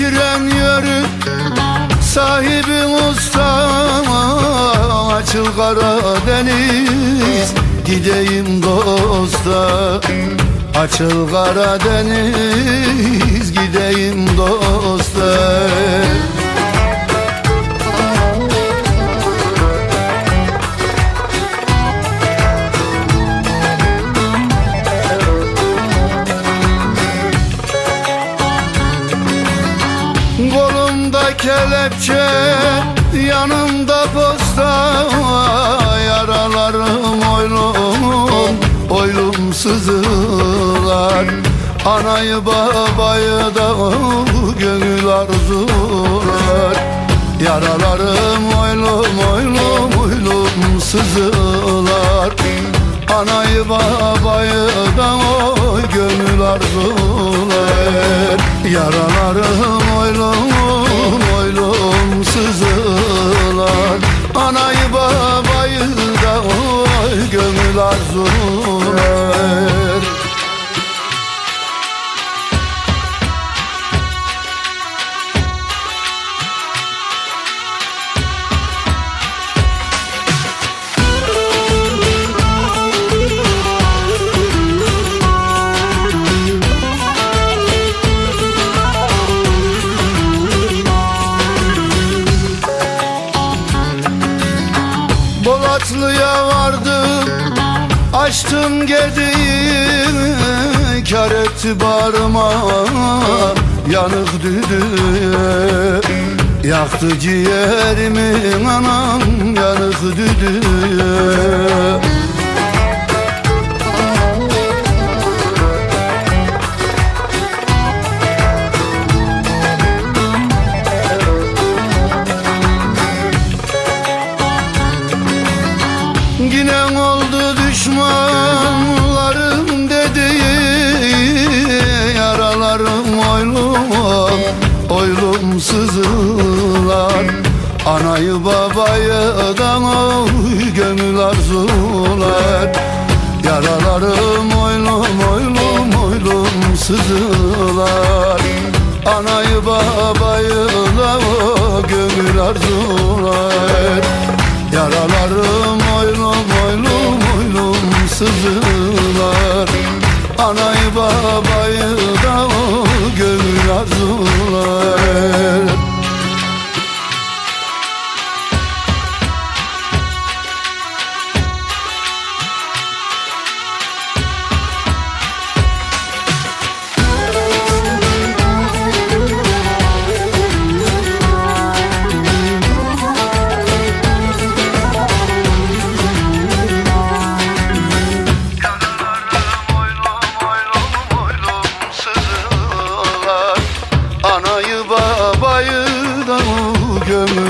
getiren yörü Sahibi Mustafa Açıl Karadeniz Gideyim dosta. Açıl Karadeniz Gideyim dosta kelepçe Yanımda posta Yaralarım oylum Oylum sızılar. Anayı babayı da Gönül arzular. Yaralarım oylum oylum oylum sızılar. Anayı babayı da gönül arzular. Yaralarım oylum Polatlı'ya vardım Açtım gediğimi Kar etti bağrıma Yanık düdüğü Yaktı ciğerimi anam Yanık düdüğü Yine düşmanlarım dediği Yaralarım oylum, oylum sızılar. Anayı babayı da oy gönül arzular. Yaralarım oylum, oylum, oylum sızılar. Anayı babayı da o gönül arzular. Yaralarım sızılar Anayı babayı da o gönül arzular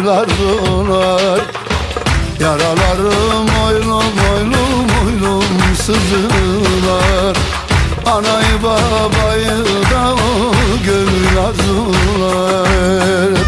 gönül arzular Yaralarım oylum oylum oylum sızılar. Anayı babayı da gönül arzular